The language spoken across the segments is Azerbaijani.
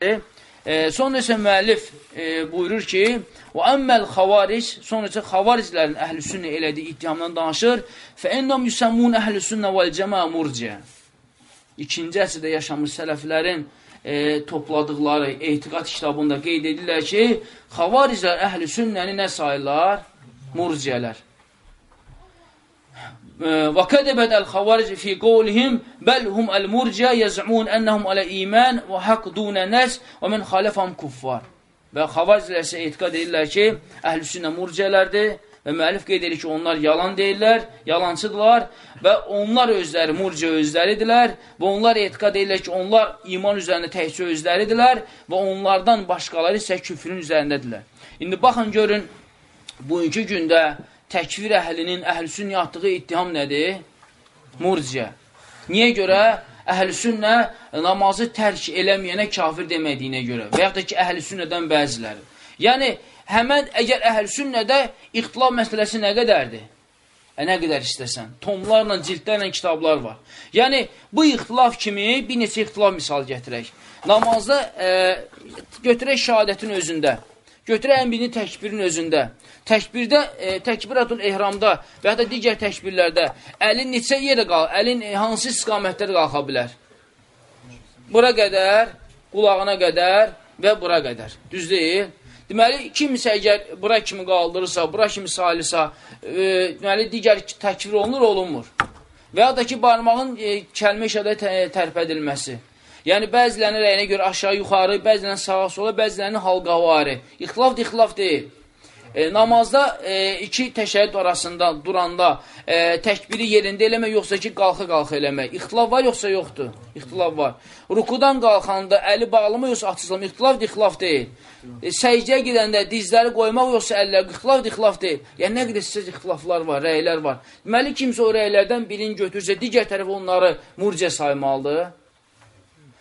E, sonra isə müəllif e, buyurur ki, və əmməl xavaric, sonra isə xavariclərin əhlüsünnə elədiyi iddiamdan danışır, fə ennəm yüsəmmun əhlüsünnə vəl cəmə murciə. İkinci əsrdə yaşamış sələflərin e, topladıqları etiqat kitabında qeyd edirlər ki, xavariclər əhlüsünnəni nə sayırlar? Murciələr. Və kədəbəd əl-xavaric fi qovlihim bəl hum əl-murciə yəz'mun ənəhum alə iman və haqq dunə nəs və mən xalifam kuffar. Və xavariclər isə etiqad edirlər ki, əhlüsünnə murciələrdir və müəllif qeyd edir ki, onlar yalan deyirlər, yalancıdırlar və onlar özləri murciə özləridirlər və onlar etiqad edirlər ki, onlar iman üzərində təhcə özləridirlər və onlardan başqaları isə küfrün üzərindədirlər. İndi baxın, görün, bugünkü gündə təkvir əhlinin əhlüsünnə atdığı ittiham nədir? Murciə. Niyə görə? Əhlüsünnə namazı tərk eləməyənə kafir demədiyinə görə və yaxud da ki, əhlüsünnədən bəziləri. Yəni, həmən əgər əhlüsünnədə ixtilaf məsələsi nə qədərdir? E, nə qədər istəsən. Tomlarla, cildlərlə kitablar var. Yəni, bu ixtilaf kimi bir neçə ixtilaf misal gətirək. Namazda e, götürək şəhadətin özündə. Götürək birini təkbirin özündə. Təkbirdə, e, təkbiratul ehramda və da digər təkbirlərdə əlin neçə yerə qalır, əlin e, hansı istiqamətləri qalxa bilər? Bura qədər, qulağına qədər və bura qədər. Düz deyil? Deməli, kimsə əgər bura kimi qaldırırsa, bura kimi salisa, e, deməli, digər təkbir olunur, olunmur. Və ya da ki, barmağın e, kəlmə işədə tərpədilməsi. Yəni, bəzilərinin rəyinə görə aşağı, yuxarı, bəzilərinin sağa, sola, bəzilərinin halqavarı. İxtilaf da ixtilaf deyil. E, namazda e, iki təşəhhüd arasında duranda e, təkbiri yerində eləmək, yoxsa ki, qalxa-qalxa eləmək. İxtilaf var, yoxsa yoxdur? İxtilaf var. Rukudan qalxanda əli bağlama, yoxsa açıqlama. İxtilaf ixtilaf deyil. E, səcdəyə gedəndə dizləri qoymaq, yoxsa əllər. İxtilaf ixtilaf deyil. Yəni, nə qədər sizə ixtilaflar var, rəylər var. Deməli, kimsə o rəylərdən birini götürsə, digər tərəf onları murcə saymalıdır.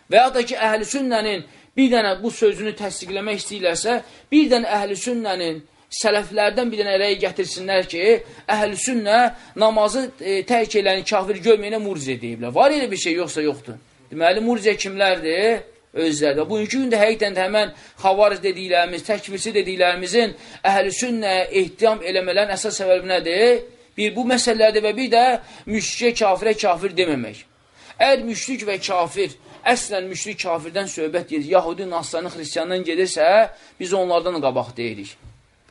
Və ya da ki, əhl-i sünnənin bir dənə bu sözünü təsdiqləmək istəyirlərsə, bir dənə əhl-i sünnənin sələflərdən bir dənə rəy gətirsinlər ki, əhl-sünnə namazı e, tərk eləni kafir görməyənə murciə deyiblər. Var elə bir şey, yoxsa yoxdur. Deməli, murciə kimlərdir? Özlərdə. Bugünkü gündə həqiqdən də həmən xavariz dediklərimiz, təkvirsi dediklərimizin əhl-sünnə ehtiyam eləmələrin əsas səbəbi nədir? Bir, bu məsələlərdir və bir də müşrikə kafirə kafir deməmək. Əgər müşrik və kafir, əslən müşrik kafirdən söhbət gedir, Yahudi, Nasrani, Xristiyandan gedirsə, biz onlardan qabaq deyirik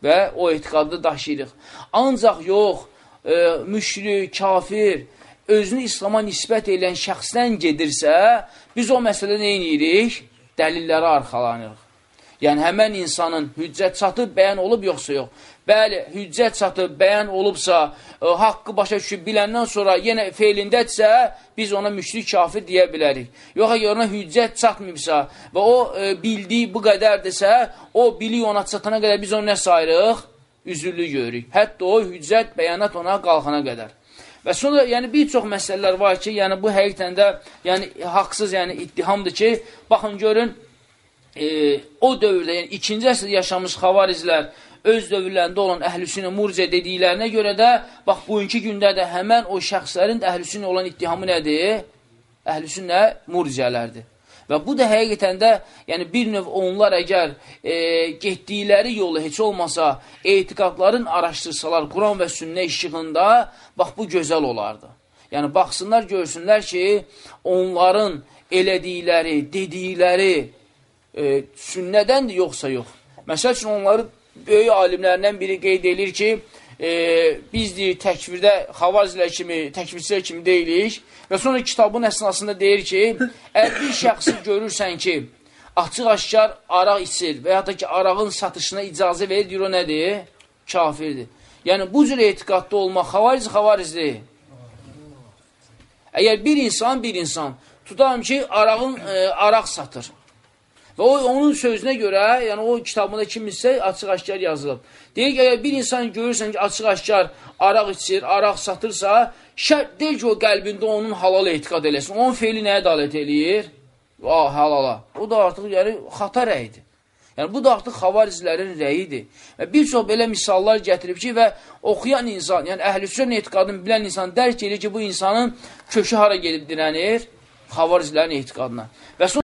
və o etiqadı daşıyırıq. Ancaq yox, e, müşrik, kafir, özünü İslama nisbət edən şəxsdən gedirsə, biz o məsələdə nə edirik? Dəlillərə arxalanırıq. Yəni, həmən insanın hüccət çatıb bəyan olub, yoxsa yox. Bəli, hüccət çatıb bəyan olubsa, ə, e, haqqı başa düşüb biləndən sonra yenə feilindədirsə, biz ona müşrik kafir deyə bilərik. Yox, əgər ona hüccət çatmayıbsa və o ə, e, bildiyi bu qədərdirsə, o bilik ona çatana qədər biz onu nə sayırıq? Üzürlü görürük. Hətta o hüccət bəyanat ona qalxana qədər. Və sonra yəni bir çox məsələlər var ki, yəni bu həqiqətən də yəni haqsız, yəni ittihamdır ki, baxın görün e, o dövrdə, yəni ikinci əsrdə yaşamış xavarizlər öz dövrlərində olan əhlüsünə murcə dediklərinə görə də, bax, bugünkü gündə də həmən o şəxslərin əhlüsünə olan ittihamı nədir? Əhlüsünə murcələrdir. Və bu da həqiqətən də, yəni bir növ onlar əgər e, getdikləri yolu heç olmasa etiqadların araşdırsalar Quran və sünnə işığında, bax bu gözəl olardı. Yəni baxsınlar, görsünlər ki, onların elədikləri, dedikləri e, sünnədəndir yoxsa yox. Məsəl üçün onları böyük alimlərindən biri qeyd edir ki, e, biz deyir, təkvirdə xavazilər kimi, təkvirçilər kimi deyilik və sonra kitabın əsnasında deyir ki, əgər bir şəxsi görürsən ki, açıq-aşkar araq içir və ya da ki, arağın satışına icazə verir, deyir, o nədir? Kafirdir. Yəni, bu cür etiqadda olmaq xavariz xavarizdir. Əgər bir insan, bir insan, tutalım ki, arağın, e, araq satır. Və o, onun sözünə görə, yəni o kitabında kiminsə açıq-aşkar yazılıb. Deyir ki, əgər bir insan görürsən ki, açıq-aşkar araq içir, araq satırsa, şərt deyil ki, o qəlbində onun halal etiqad eləsin. Onun feili nəyə dalət eləyir? Ah, halala. O da artıq yəni, xata rəyidir. Yəni, bu da artıq xavarizlərin rəyidir. Və bir çox belə misallar gətirib ki, və oxuyan insan, yəni əhlüsün etiqadını bilən insan dərk edir ki, bu insanın kökü hara gedib dirənir? Xavarizlərin etiqadına. Və sonra